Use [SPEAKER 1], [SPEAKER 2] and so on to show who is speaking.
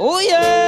[SPEAKER 1] Oh yeah!